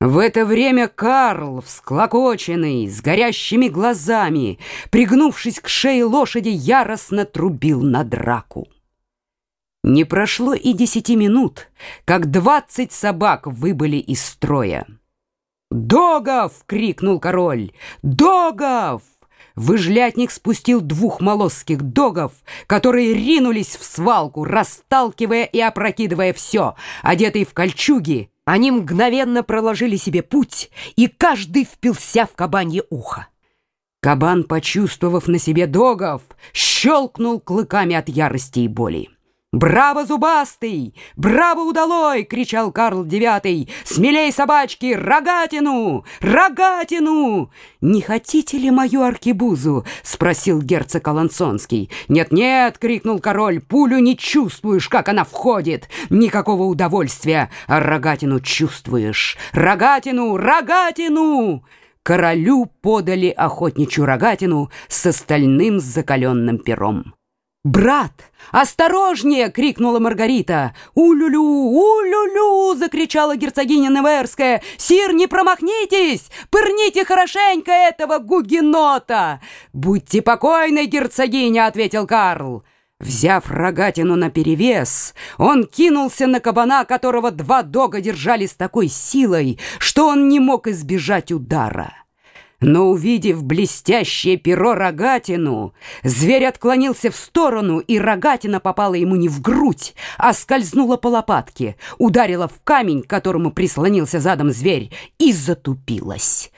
В это время Карл, всклокоченный, с горящими глазами, пригнувшись к шее лошади, яростно трубил на драку. Не прошло и десяти минут, как двадцать собак выбыли из строя. «Догов!» — крикнул король. «Догов!» Выжлятник спустил двух молосских догов, которые ринулись в свалку, расталкивая и опрокидывая все, одетые в кольчуги, они мгновенно проложили себе путь, и каждый впился в кабанье ухо. Кабан, почувствовав на себе догов, щелкнул клыками от ярости и боли. «Браво, зубастый! Браво, удалой!» — кричал Карл Девятый. «Смелей, собачки! Рогатину! Рогатину!» «Не хотите ли мою аркебузу?» — спросил герцог Алансонский. «Нет-нет!» — крикнул король. «Пулю не чувствуешь, как она входит! Никакого удовольствия! А рогатину чувствуешь! Рогатину! Рогатину!» Королю подали охотничью рогатину с остальным закаленным пером. «Брат, осторожнее!» — крикнула Маргарита. «У-лю-лю! У-лю-лю!» — закричала герцогиня Неверская. «Сир, не промахнитесь! Пырните хорошенько этого гугенота!» «Будьте покойны, герцогиня!» — ответил Карл. Взяв рогатину наперевес, он кинулся на кабана, которого два дога держали с такой силой, что он не мог избежать удара. Но, увидев блестящее перо рогатину, зверь отклонился в сторону, и рогатина попала ему не в грудь, а скользнула по лопатке, ударила в камень, к которому прислонился задом зверь, и затупилась.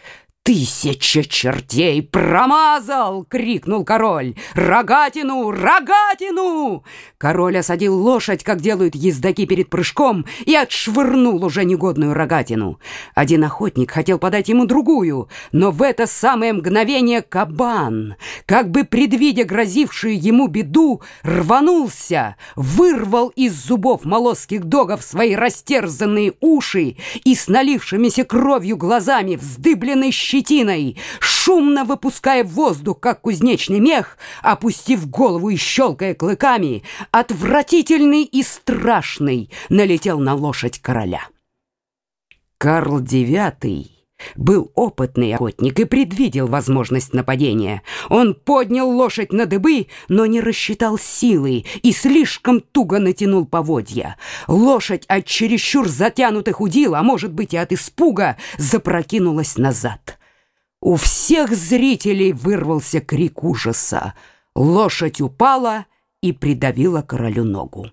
«Тысяча чертей промазал!» — крикнул король. «Рогатину! Рогатину!» Король осадил лошадь, как делают ездаки перед прыжком, и отшвырнул уже негодную рогатину. Один охотник хотел подать ему другую, но в это самое мгновение кабан, как бы предвидя грозившую ему беду, рванулся, вырвал из зубов молосских догов свои растерзанные уши и с налившимися кровью глазами вздыбленный щит щетиной, шумно выпуская в воздух, как кузнечный мех, опустив голову и щелкая клыками, отвратительный и страшный налетел на лошадь короля. Карл Девятый был опытный охотник и предвидел возможность нападения. Он поднял лошадь на дыбы, но не рассчитал силы и слишком туго натянул поводья. Лошадь от чересчур затянутых удил, а может быть и от испуга, запрокинулась назад. У всех зрителей вырвался крик ужаса. Лошадь упала и придавила королю ногу.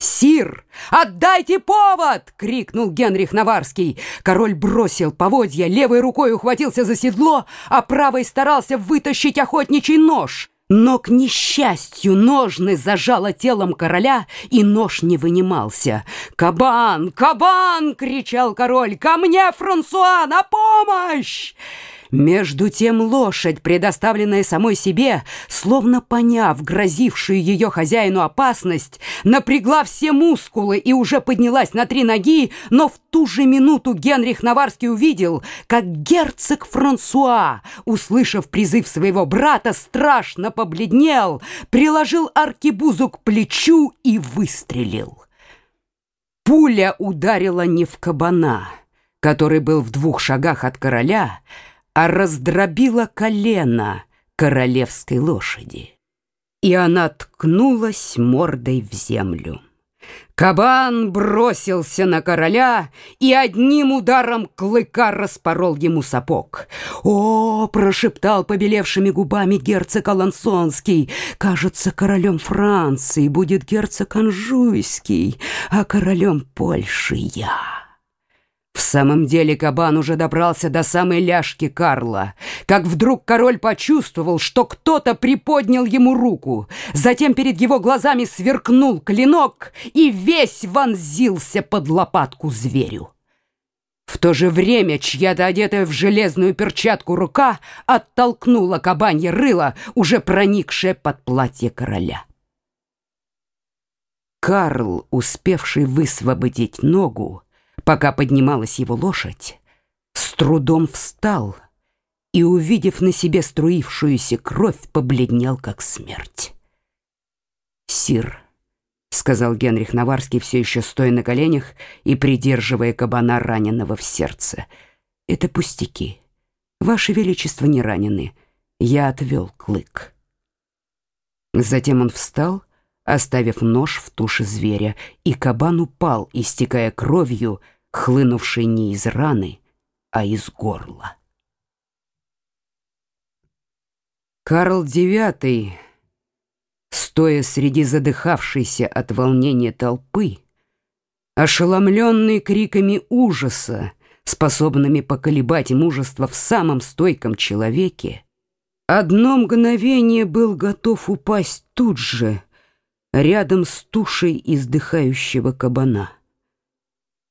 «Сир, отдайте повод!» — крикнул Генрих Наварский. Король бросил поводья, левой рукой ухватился за седло, а правой старался вытащить охотничий нож — но, к несчастью, ножны зажало телом короля, и нож не вынимался. «Кабан! Кабан!» — кричал король. «Ко мне, Франсуа, на помощь!» Между тем лошадь, предоставленная самой себе, словно поняв грозившую ее хозяину опасность, напрягла все мускулы и уже поднялась на три ноги, но в ту же минуту Генрих Наварский увидел, как герцог Франсуа, услышав призыв своего брата, страшно побледнел, приложил аркебузу к плечу и выстрелил. Пуля ударила не в кабана, который был в двух шагах от короля, а раздробила колено королевской лошади. И она ткнулась мордой в землю. Кабан бросился на короля и одним ударом клыка распорол ему сапог. «О!» — прошептал побелевшими губами герцог Алансонский. «Кажется, королем Франции будет герцог Анжуйский, а королем Польши я». В самом деле кабан уже добрался до самой ляжки Карла, как вдруг король почувствовал, что кто-то приподнял ему руку. Затем перед его глазами сверкнул клинок и весь вонзился под лопатку зверю. В то же время чья-то одетая в железную перчатку рука оттолкнула кабанье рыло, уже проникшее под платье короля. Карл, успевший высвободить ногу, Пока поднималась его лошадь, с трудом встал и, увидев на себе струившуюся кровь, побледнел, как смерть. «Сир», — сказал Генрих Наварский, все еще стоя на коленях и придерживая кабана раненого в сердце. Это пустяки. Ваше величество не ранены. Я отвел клык. Затем он встал, оставив нож в туше зверя, и кабан упал, истекая кровью, хлынувшей не из раны, а из горла. Карл IX, стоя среди задыхавшейся от волнения толпы, ошеломленный криками ужаса, способными поколебать мужество в самом стойком человеке, одно мгновение был готов упасть тут же, рядом с тушей издыхающего кабана.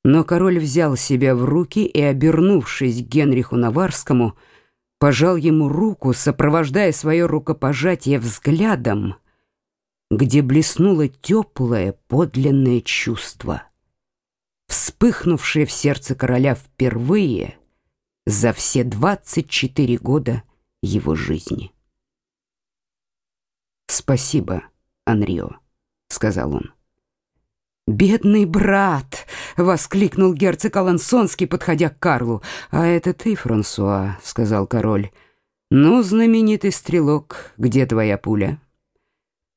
Но король взял себя в руки и, обернувшись к Генриху Наварскому, пожал ему руку, сопровождая свое рукопожатие взглядом, где блеснуло теплое, подлинное чувство, вспыхнувшее в сердце короля впервые за все двадцать четыре года его жизни. «Спасибо, Анрио», — сказал он. «Бедный брат!» — воскликнул герцог Алансонский, подходя к Карлу. «А это ты, Франсуа», — сказал король. «Ну, знаменитый стрелок, где твоя пуля?»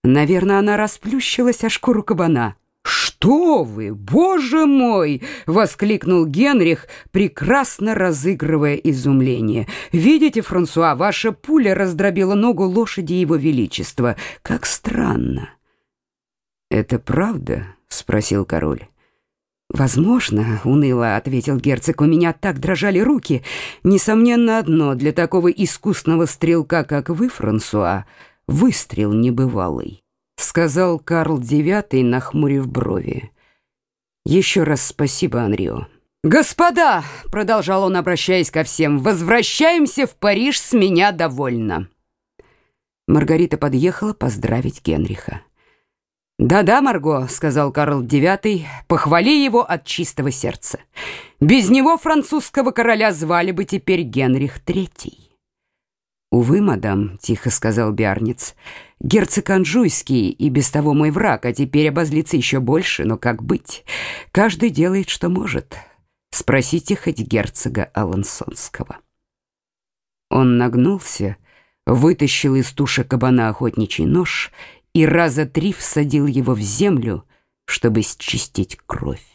«Наверное, она расплющилась о шкуру кабана». «Что вы, боже мой!» — воскликнул Генрих, прекрасно разыгрывая изумление. «Видите, Франсуа, ваша пуля раздробила ногу лошади его величества. Как странно!» «Это правда?» — спросил король. «Возможно», — уныло ответил герцог, — «у меня так дрожали руки. Несомненно одно, для такого искусного стрелка, как вы, Франсуа, выстрел небывалый» сказал Карл IX, нахмурив брови. Еще раз спасибо, Анрио. Господа, продолжал он, обращаясь ко всем, возвращаемся в Париж, с меня довольно. Маргарита подъехала поздравить Генриха. «Да-да, Марго», — сказал Карл IX, — «похвали его от чистого сердца. Без него французского короля звали бы теперь Генрих III». «Увы, мадам», — тихо сказал Биарниц, — «герцог Анжуйский и без того мой враг, а теперь обозлится еще больше, но как быть? Каждый делает, что может. Спросите хоть герцога Алансонского». Он нагнулся, вытащил из туши кабана охотничий нож и раза три всадил его в землю, чтобы счистить кровь.